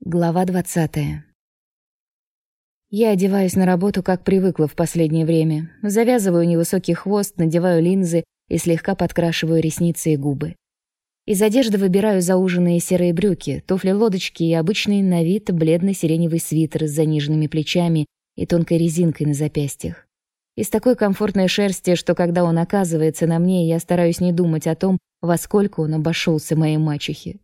Глава двадцатая. Я одеваюсь на работу, как привыкла в последнее время. Завязываю невысокий хвост, надеваю линзы и слегка подкрашиваю ресницы и губы. Из одежды выбираю зауженные серые брюки, туфли-лодочки и обычный на вид бледно-сиреневый свитер с заниженными плечами и тонкой резинкой на запястьях. Из такой комфортной шерсти, что когда он оказывается на мне, я стараюсь не думать о том, во сколько он обошелся моей мачехе.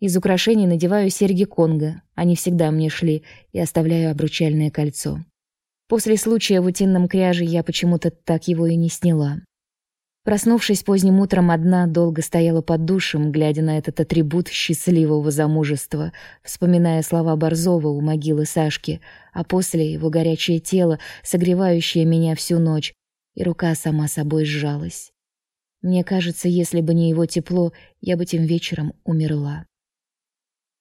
Из украшений надеваю серьги Конго, они всегда мне шли, и оставляю обручальное кольцо. После случая в утином кряже я почему-то так его и не сняла. Проснувшись поздним утром одна, долго стояла под душем, глядя на этот атрибут счастливого замужества, вспоминая слова Борзова у могилы Сашки, а после его горячее тело, согревающее меня всю ночь, и рука сама собой сжалась. Мне кажется, если бы не его тепло, я бы тем вечером умерла.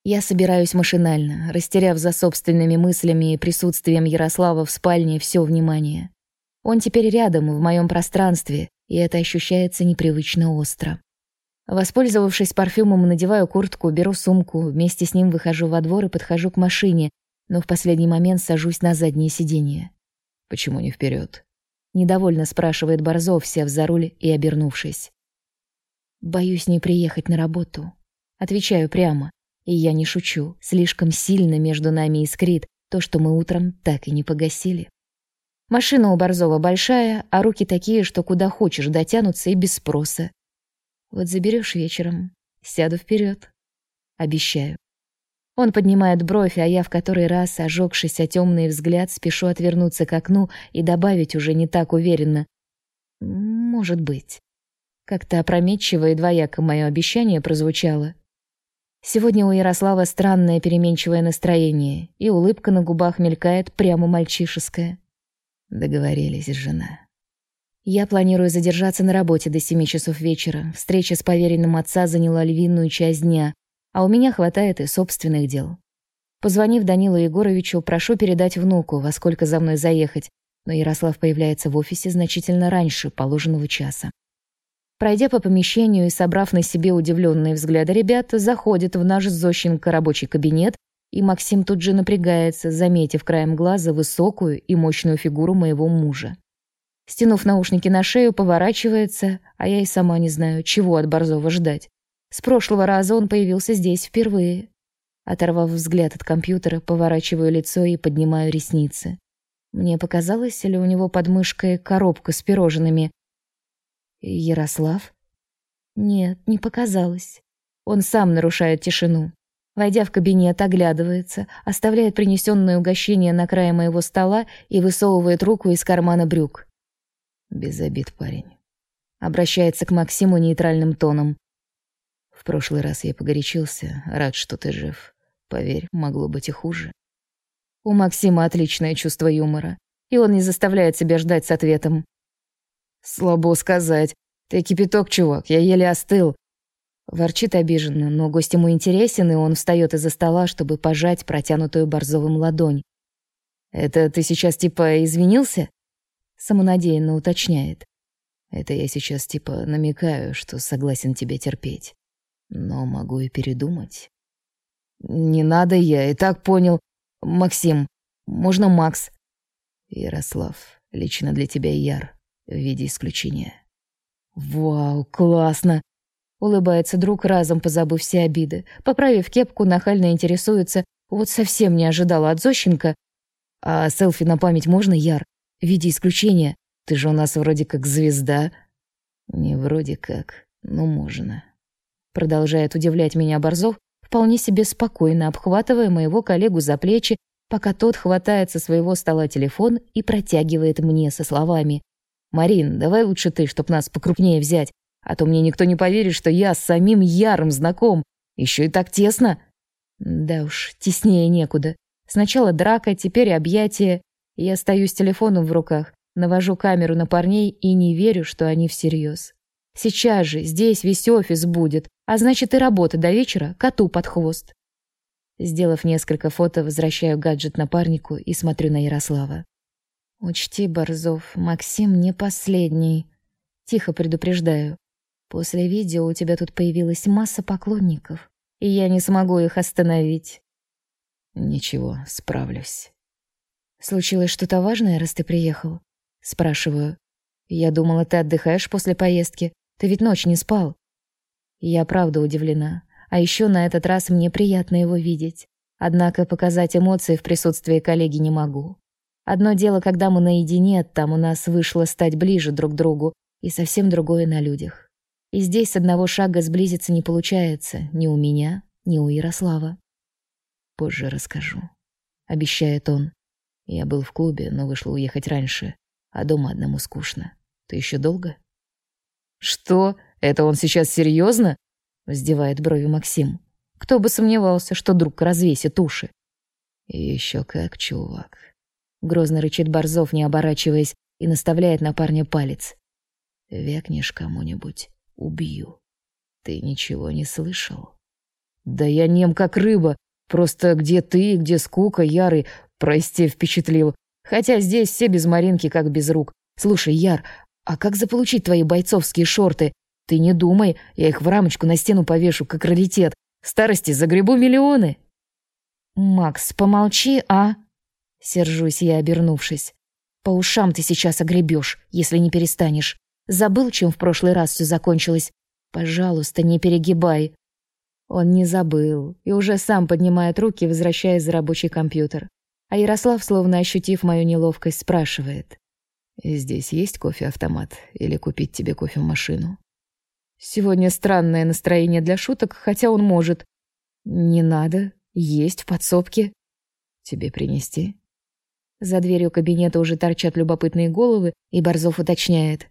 Я собираюсь машинально, растеряв за собственными мыслями и присутствием Ярослава в спальне все внимание. Он теперь рядом, в моем пространстве, и это ощущается непривычно остро. Воспользовавшись парфюмом, надеваю куртку, беру сумку, вместе с ним выхожу во двор и подхожу к машине, но в последний момент сажусь на заднее сиденье. «Почему не вперед? Недовольно спрашивает Борзов, сев за руль и обернувшись. «Боюсь не приехать на работу». Отвечаю прямо. И я не шучу, слишком сильно между нами искрит то, что мы утром так и не погасили. Машина у Борзова большая, а руки такие, что куда хочешь дотянутся и без спроса. Вот заберешь вечером, сяду вперед. Обещаю. Он поднимает бровь, а я в который раз, ожегшись о темный взгляд, спешу отвернуться к окну и добавить уже не так уверенно. Может быть. Как-то опрометчиво и двояко мое обещание прозвучало. Сегодня у Ярослава странное переменчивое настроение, и улыбка на губах мелькает прямо мальчишеская. Договорились, жена. Я планирую задержаться на работе до семи часов вечера. Встреча с поверенным отца заняла львиную часть дня, а у меня хватает и собственных дел. Позвонив Данилу Егоровичу, прошу передать внуку, во сколько за мной заехать, но Ярослав появляется в офисе значительно раньше положенного часа. Пройдя по помещению и собрав на себе удивленные взгляды ребят, заходит в наш Зощенко рабочий кабинет, и Максим тут же напрягается, заметив краем глаза высокую и мощную фигуру моего мужа. Стянув наушники на шею, поворачивается, а я и сама не знаю, чего от Борзова ждать. С прошлого раза он появился здесь впервые. Оторвав взгляд от компьютера, поворачиваю лицо и поднимаю ресницы. Мне показалось, ли у него под мышкой коробка с пирожными, Ярослав? Нет, не показалось. Он сам нарушает тишину. Войдя в кабинет, оглядывается, оставляет принесенное угощение на крае моего стола и высовывает руку из кармана брюк. Без обид, парень. Обращается к Максиму нейтральным тоном. В прошлый раз я погорячился, рад, что ты жив. Поверь, могло быть и хуже. У Максима отличное чувство юмора, и он не заставляет себя ждать с ответом. Слабо сказать. Ты кипяток, чувак, я еле остыл. Ворчит обиженно, но гость ему интересен, и он встает из-за стола, чтобы пожать протянутую Борзовым ладонь. «Это ты сейчас типа извинился?» Самонадеянно уточняет. «Это я сейчас типа намекаю, что согласен тебя терпеть. Но могу и передумать». «Не надо, я и так понял. Максим, можно Макс?» «Ярослав, лично для тебя Яр в виде исключения. «Вау, классно!» Улыбается друг, разом позабыв все обиды. Поправив кепку, нахально интересуется. Вот совсем не ожидала от Зощенко. «А селфи на память можно, Яр? В виде исключения? Ты же у нас вроде как звезда». «Не вроде как, но можно». Продолжает удивлять меня Борзов, вполне себе спокойно обхватывая моего коллегу за плечи, пока тот хватает со своего стола телефон и протягивает мне со словами Марин, давай лучше ты, чтоб нас покрупнее взять, а то мне никто не поверит, что я с самим Яром знаком. Еще и так тесно. Да уж, теснее некуда. Сначала драка, теперь объятия. Я стою с телефоном в руках, навожу камеру на парней и не верю, что они всерьез. Сейчас же здесь весь офис будет, а значит и работа до вечера коту под хвост. Сделав несколько фото, возвращаю гаджет напарнику и смотрю на Ярослава. Учти, Борзов, Максим не последний. Тихо предупреждаю. После видео у тебя тут появилась масса поклонников, и я не смогу их остановить. Ничего, справлюсь. Случилось что-то важное, раз ты приехал? Спрашиваю. Я думала, ты отдыхаешь после поездки. Ты ведь ночь не спал. Я правда удивлена. А еще на этот раз мне приятно его видеть. Однако показать эмоции в присутствии коллеги не могу. Одно дело, когда мы наедине, там у нас вышло стать ближе друг к другу, и совсем другое на людях. И здесь с одного шага сблизиться не получается ни у меня, ни у Ярослава. Позже расскажу, обещает он. Я был в клубе, но вышло уехать раньше, а дома одному скучно. Ты еще долго? Что? Это он сейчас серьезно? Вздевает брови Максим. Кто бы сомневался, что друг развесит уши. И еще как, чувак. Грозно рычит Борзов, не оборачиваясь, и наставляет на парня палец. Вякнешь кому-нибудь, убью. Ты ничего не слышал? Да я нем как рыба. Просто где ты, где скука, Ярый, прости, впечатлил. Хотя здесь все без Маринки, как без рук. Слушай, Яр, а как заполучить твои бойцовские шорты? Ты не думай, я их в рамочку на стену повешу, как раритет. Старости загребу миллионы. Макс, помолчи, а? Сержусь я, обернувшись. По ушам ты сейчас огребешь, если не перестанешь. Забыл, чем в прошлый раз все закончилось? Пожалуйста, не перегибай. Он не забыл и уже сам поднимает руки, возвращаясь за рабочий компьютер. А Ярослав, словно ощутив мою неловкость, спрашивает: "Здесь есть кофе-автомат или купить тебе кофемашину?" Сегодня странное настроение для шуток, хотя он может. Не надо, есть в подсобке. Тебе принести? За дверью кабинета уже торчат любопытные головы, и Борзов уточняет: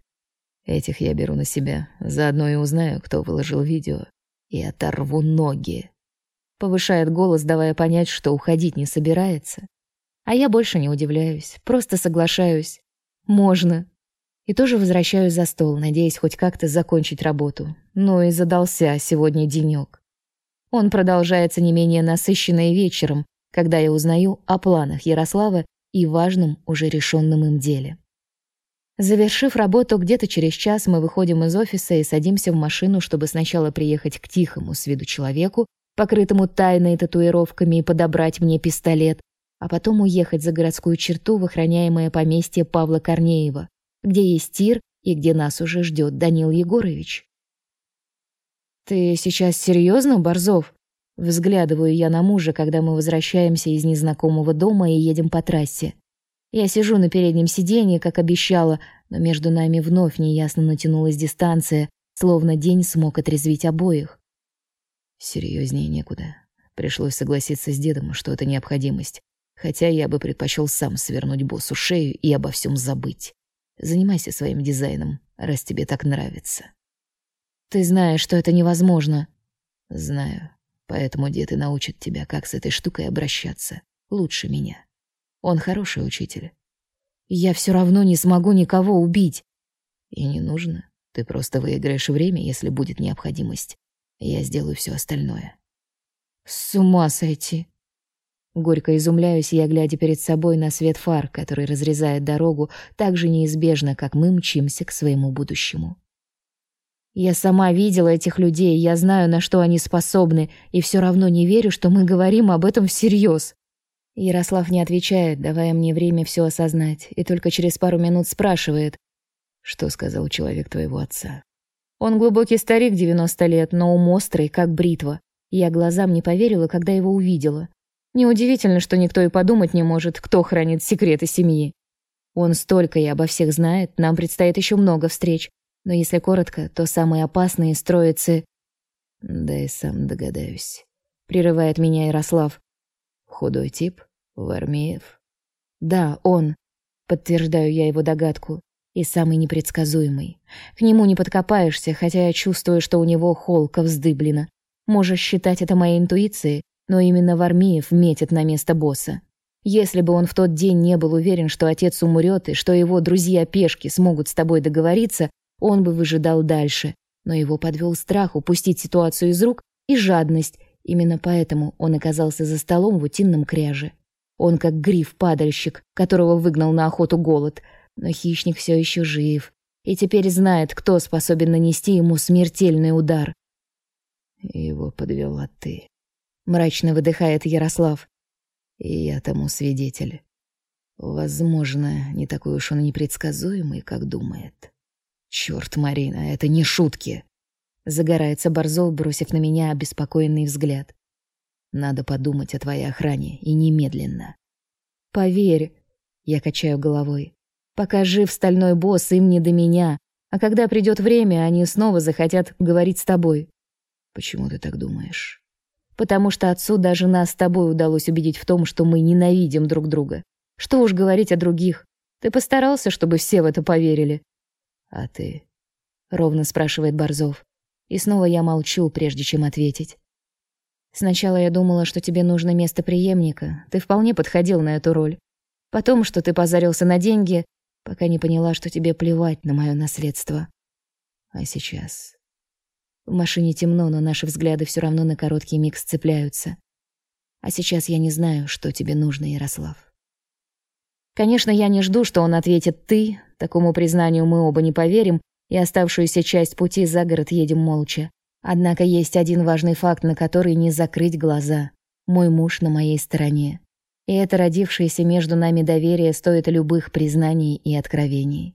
"Этих я беру на себя, заодно и узнаю, кто выложил видео, и оторву ноги". Повышает голос, давая понять, что уходить не собирается. А я больше не удивляюсь, просто соглашаюсь. Можно. И тоже возвращаюсь за стол, надеясь хоть как-то закончить работу. Но и задался сегодня денек. Он продолжается не менее насыщенно и вечером, когда я узнаю о планах Ярослава и важном, уже решенном им деле. Завершив работу где-то через час, мы выходим из офиса и садимся в машину, чтобы сначала приехать к тихому с виду человеку, покрытому тайной татуировками, и подобрать мне пистолет, а потом уехать за городскую черту в охраняемое поместье Павла Корнеева, где есть тир и где нас уже ждет Данил Егорович. Ты сейчас серьезно, Борзов? Взглядываю я на мужа, когда мы возвращаемся из незнакомого дома и едем по трассе. Я сижу на переднем сиденье, как обещала, но между нами вновь неясно натянулась дистанция, словно день смог отрезвить обоих. Серьезнее некуда. Пришлось согласиться с дедом, что это необходимость. Хотя я бы предпочел сам свернуть боссу шею и обо всем забыть. Занимайся своим дизайном, раз тебе так нравится. Ты знаешь, что это невозможно. Знаю. Поэтому дед и научит тебя, как с этой штукой обращаться. Лучше меня. Он хороший учитель. Я все равно не смогу никого убить. И не нужно. Ты просто выиграешь время, если будет необходимость. Я сделаю все остальное. С ума сойти. Горько изумляюсь я, глядя перед собой на свет фар, который разрезает дорогу так же неизбежно, как мы мчимся к своему будущему. Я сама видела этих людей, я знаю, на что они способны, и все равно не верю, что мы говорим об этом всерьез. Ярослав не отвечает, давая мне время все осознать, и только через пару минут спрашивает: "Что сказал человек твоего отца?" Он глубокий старик, 90 лет, но ум острый, как бритва. Я глазам не поверила, когда его увидела. Неудивительно, что никто и подумать не может, кто хранит секреты семьи. Он столько и обо всех знает, нам предстоит еще много встреч. Но если коротко, то самые опасные строятся... Да и сам догадаюсь. Прерывает меня Ярослав. Худой тип? Вармеев? Да, он. Подтверждаю я его догадку. И самый непредсказуемый. К нему не подкопаешься, хотя я чувствую, что у него холка вздыблена. Можешь считать это моей интуицией, но именно Вармеев метит на место босса. Если бы он в тот день не был уверен, что отец умрет и что его друзья-пешки смогут с тобой договориться, он бы выжидал дальше. Но его подвел страх упустить ситуацию из рук и жадность. Именно поэтому он оказался за столом в утином кряже. Он как гриф-падальщик, которого выгнал на охоту голод. Но хищник все еще жив. И теперь знает, кто способен нанести ему смертельный удар. Его подвела ты мрачно выдыхает Ярослав. И я тому свидетель. Возможно, не такой уж он непредсказуемый, как думает. Черт, Марина, это не шутки. Загорается Борзов, бросив на меня обеспокоенный взгляд. Надо подумать о твоей охране, и немедленно. Поверь, я качаю головой. Пока жив стальной босс, им не до меня. А когда придет время, они снова захотят говорить с тобой. Почему ты так думаешь? Потому что отцу даже нас с тобой удалось убедить в том, что мы ненавидим друг друга. Что уж говорить о других. Ты постарался, чтобы все в это поверили. А ты? Ровно спрашивает Борзов. И снова я молчу, прежде чем ответить. Сначала я думала, что тебе нужно место преемника. Ты вполне подходил на эту роль. Потом, что ты позарился на деньги, пока не поняла, что тебе плевать на мое наследство. А сейчас? В машине темно, но наши взгляды все равно на короткий миг сцепляются. А сейчас я не знаю, что тебе нужно, Ярослав. Конечно, я не жду, что он ответит «ты». Такому признанию мы оба не поверим, и оставшуюся часть пути за город едем молча. Однако есть один важный факт, на который не закрыть глаза. Мой муж на моей стороне. И это родившееся между нами доверие стоит любых признаний и откровений.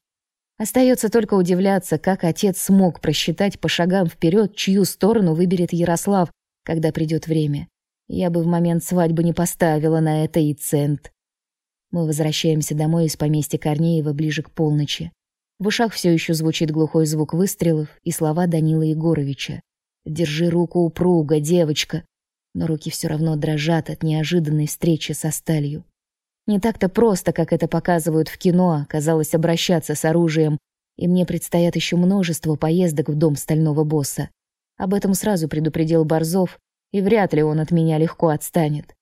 Остается только удивляться, как отец смог просчитать по шагам вперед, чью сторону выберет Ярослав, когда придет время. Я бы в момент свадьбы не поставила на это и цент. Мы возвращаемся домой из поместья Корнеева ближе к полночи. В ушах все еще звучит глухой звук выстрелов и слова Данила Егоровича. Держи руку упруга, девочка. Но руки все равно дрожат от неожиданной встречи со сталью. Не так-то просто, как это показывают в кино, казалось обращаться с оружием, и мне предстоят еще множество поездок в дом стального босса. Об этом сразу предупредил Борзов, и вряд ли он от меня легко отстанет.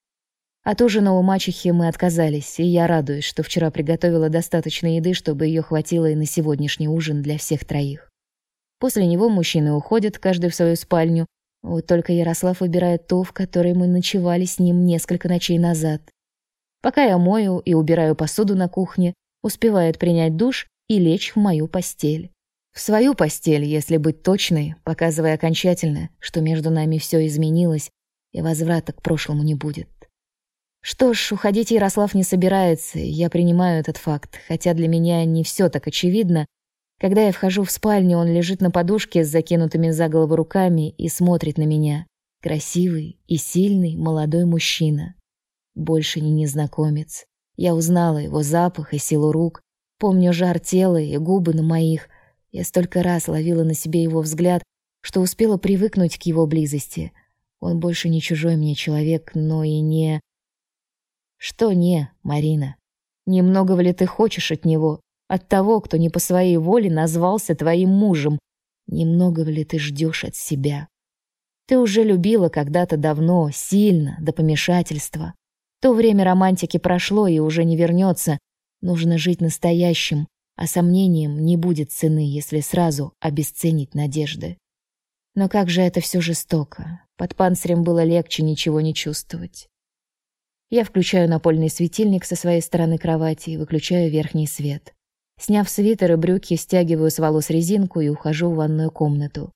От ужина у мачехи мы отказались, и я радуюсь, что вчера приготовила достаточно еды, чтобы ее хватило и на сегодняшний ужин для всех троих. После него мужчины уходят, каждый в свою спальню. Вот только Ярослав выбирает ту, в которой мы ночевали с ним несколько ночей назад. Пока я мою и убираю посуду на кухне, успевает принять душ и лечь в мою постель. В свою постель, если быть точной, показывая окончательно, что между нами все изменилось и возврата к прошлому не будет. Что ж, уходить Ярослав не собирается, я принимаю этот факт, хотя для меня не все так очевидно, когда я вхожу в спальню, он лежит на подушке с закинутыми за голову руками и смотрит на меня. Красивый и сильный молодой мужчина. Больше не незнакомец. Я узнала его запах и силу рук. Помню жар тела и губы на моих. Я столько раз ловила на себе его взгляд, что успела привыкнуть к его близости. Он больше не чужой мне человек, но и не... Что не, Марина? Немного ли ты хочешь от него? От того, кто не по своей воле назвался твоим мужем. Немного ли ты ждешь от себя? Ты уже любила когда-то давно, сильно, до помешательства. То время романтики прошло и уже не вернется. Нужно жить настоящим, а сомнением не будет цены, если сразу обесценить надежды. Но как же это все жестоко. Под панцирем было легче ничего не чувствовать. Я включаю напольный светильник со своей стороны кровати и выключаю верхний свет. Сняв свитер и брюки, стягиваю с волос резинку и ухожу в ванную комнату.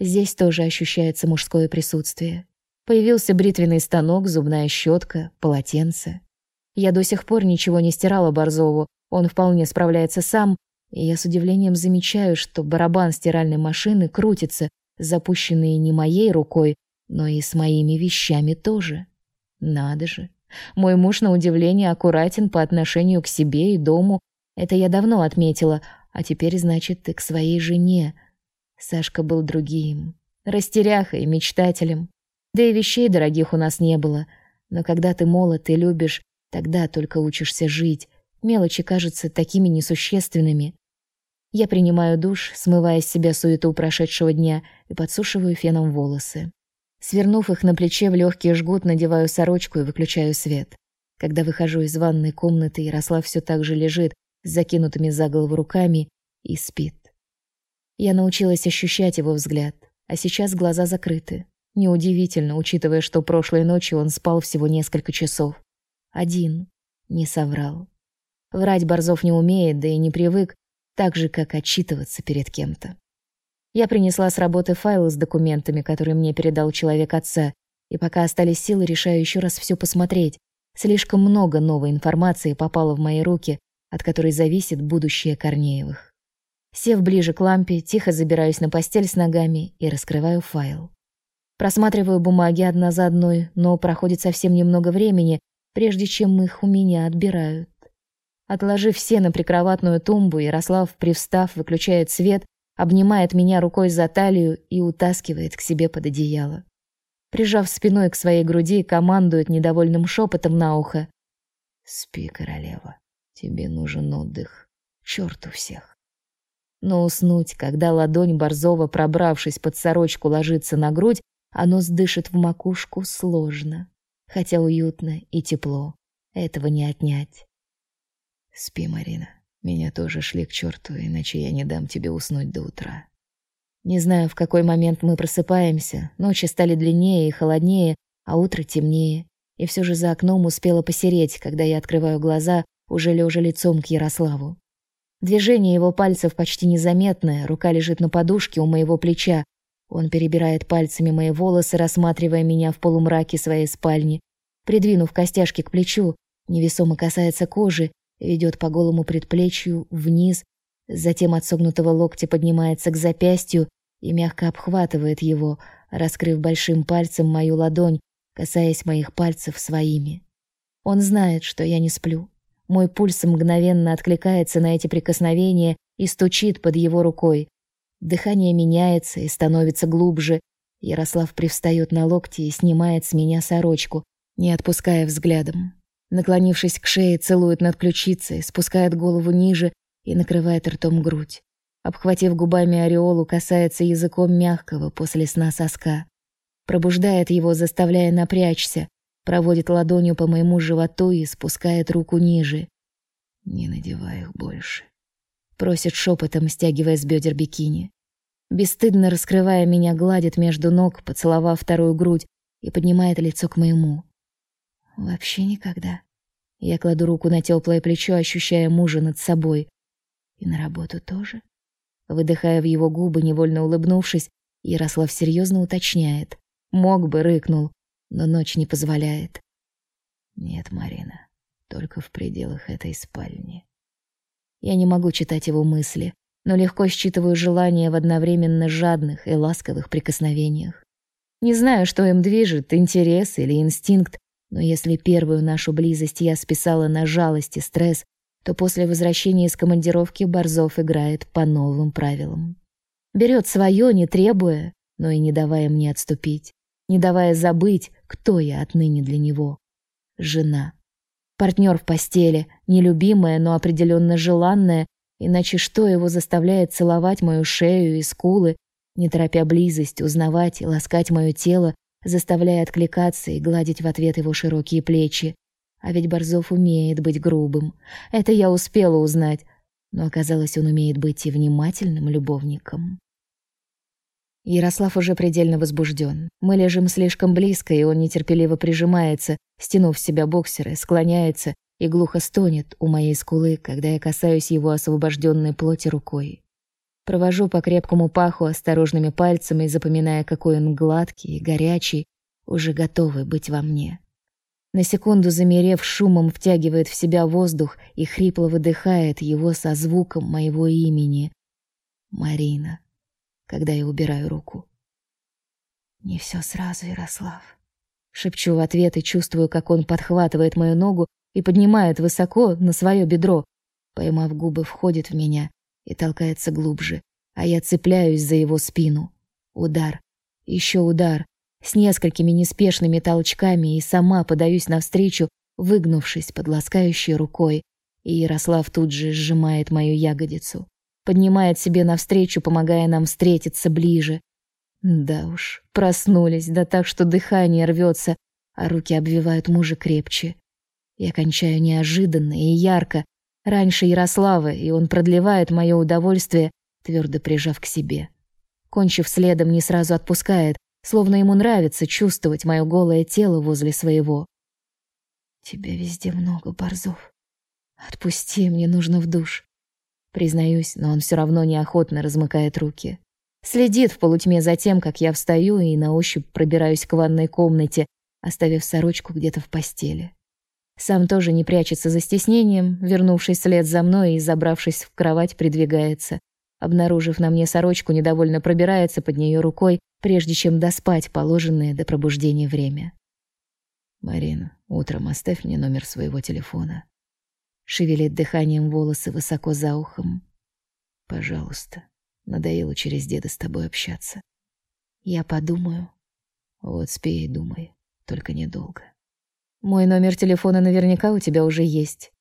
Здесь тоже ощущается мужское присутствие. Появился бритвенный станок, зубная щетка, полотенце. Я до сих пор ничего не стирала Борзову, он вполне справляется сам, и я с удивлением замечаю, что барабан стиральной машины крутится, запущенный не моей рукой, но и с моими вещами тоже. Надо же. Мой муж, на удивление, аккуратен по отношению к себе и дому, это я давно отметила, а теперь, значит, ты к своей жене. Сашка был другим, растеряхой и мечтателем. Да и вещей дорогих у нас не было. Но когда ты молод и любишь, тогда только учишься жить. Мелочи кажутся такими несущественными. Я принимаю душ, смывая с себя суету прошедшего дня и подсушиваю феном волосы. Свернув их на плече в легкий жгут, надеваю сорочку и выключаю свет. Когда выхожу из ванной комнаты, Ярослав все так же лежит, с закинутыми за голову руками и спит. Я научилась ощущать его взгляд, а сейчас глаза закрыты. Неудивительно, учитывая, что прошлой ночью он спал всего несколько часов. Один. Не соврал. Врать Борзов не умеет, да и не привык, так же, как отчитываться перед кем-то. Я принесла с работы файлы с документами, которые мне передал человек отца, и пока остались силы, решаю еще раз все посмотреть, Слишком много новой информации попало в мои руки, от которой зависит будущее Корнеевых. Сев ближе к лампе, тихо забираюсь на постель с ногами и раскрываю файл. Просматриваю бумаги одна за одной, но проходит совсем немного времени, прежде чем их у меня отбирают. Отложив все на прикроватную тумбу, Ярослав, привстав, выключает свет, обнимает меня рукой за талию и утаскивает к себе под одеяло. Прижав спиной к своей груди, командует недовольным шепотом на ухо: "Спи, королева. Тебе нужен отдых. Чёрту всех". Но уснуть, когда ладонь Борзова, пробравшись под сорочку, ложится на грудь, а нос дышит в макушку, сложно. Хотя уютно и тепло. Этого не отнять. Спи, Марина. Меня тоже шли к черту, иначе я не дам тебе уснуть до утра. Не знаю, в какой момент мы просыпаемся. Ночи стали длиннее и холоднее, а утро темнее. И все же за окном успело посереть, когда я открываю глаза, уже лежа лицом к Ярославу. Движение его пальцев почти незаметное, рука лежит на подушке у моего плеча. Он перебирает пальцами мои волосы, рассматривая меня в полумраке своей спальни. Придвинув костяшки к плечу, невесомо касается кожи ведет по голому предплечью вниз, затем от согнутого локтя поднимается к запястью и мягко обхватывает его, раскрыв большим пальцем мою ладонь, касаясь моих пальцев своими. Он знает, что я не сплю. Мой пульс мгновенно откликается на эти прикосновения и стучит под его рукой. Дыхание меняется и становится глубже. Ярослав привстает на локти и снимает с меня сорочку, не отпуская взглядом. Наклонившись к шее, целует над ключицей, спускает голову ниже и накрывает ртом грудь. Обхватив губами ореолу, касается языком мягкого после сна соска. Пробуждает его, заставляя напрячься, проводит ладонью по моему животу и спускает руку ниже. «Не надевай их больше», — просит шепотом, стягивая с бедер бикини. Бесстыдно раскрывая меня, гладит между ног, поцеловав вторую грудь и поднимает лицо к моему. Вообще никогда. Я кладу руку на теплое плечо, ощущая мужа над собой. И на работу тоже. Выдыхая в его губы, невольно улыбнувшись, Ярослав серьезно уточняет. Мог бы, рыкнул, но ночь не позволяет. Нет, Марина, только в пределах этой спальни. Я не могу читать его мысли, но легко считываю желания в одновременно жадных и ласковых прикосновениях. Не знаю, что им движет, интерес или инстинкт, но если первую нашу близость я списала на жалость и стресс, то после возвращения из командировки Борзов играет по новым правилам. Берет свое, не требуя, но и не давая мне отступить, не давая забыть, кто я отныне для него. Жена. Партнер в постели, нелюбимая, но определенно желанная, иначе что его заставляет целовать мою шею и скулы, не торопя близость, узнавать и ласкать мое тело, заставляя откликаться и гладить в ответ его широкие плечи. А ведь Борзов умеет быть грубым. Это я успела узнать, но оказалось, он умеет быть и внимательным любовником. Ярослав уже предельно возбужден. Мы лежим слишком близко, и он нетерпеливо прижимается, стянув себя боксеры, склоняется и глухо стонет у моей скулы, когда я касаюсь его освобожденной плоти рукой. Провожу по крепкому паху осторожными пальцами, запоминая, какой он гладкий и горячий, уже готовый быть во мне. На секунду замерев, шумом втягивает в себя воздух и хрипло выдыхает его со звуком моего имени. Марина, когда я убираю руку. Не все сразу, Ярослав. Шепчу в ответ и чувствую, как он подхватывает мою ногу и поднимает высоко на свое бедро. Поймав губы, входит в меня и толкается глубже, а я цепляюсь за его спину. Удар, еще удар, с несколькими неспешными толчками и сама подаюсь навстречу, выгнувшись под ласкающей рукой, и Ярослав тут же сжимает мою ягодицу, поднимает себе навстречу, помогая нам встретиться ближе. Да уж, проснулись, да так, что дыхание рвется, а руки обвивают мужа крепче. Я кончаю неожиданно и ярко, Раньше Ярослава, и он продлевает мое удовольствие, твердо прижав к себе. Кончив следом, не сразу отпускает, словно ему нравится чувствовать мое голое тело возле своего. Тебя везде много, Борзов. Отпусти, мне нужно в душ. Признаюсь, но он все равно неохотно размыкает руки. Следит в полутьме за тем, как я встаю и на ощупь пробираюсь к ванной комнате, оставив сорочку где-то в постели. Сам тоже не прячется за стеснением, вернувшись вслед за мной и забравшись в кровать, придвигается. Обнаружив на мне сорочку, недовольно пробирается под нее рукой, прежде чем доспать положенное до пробуждения время. «Марина, утром оставь мне номер своего телефона». Шевелит дыханием волосы высоко за ухом. «Пожалуйста, надоело через деда с тобой общаться». «Я подумаю». «Вот спи и думай, только недолго». «Мой номер телефона наверняка у тебя уже есть».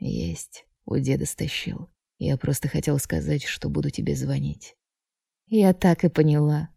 «Есть, у деда стащил. Я просто хотел сказать, что буду тебе звонить». «Я так и поняла».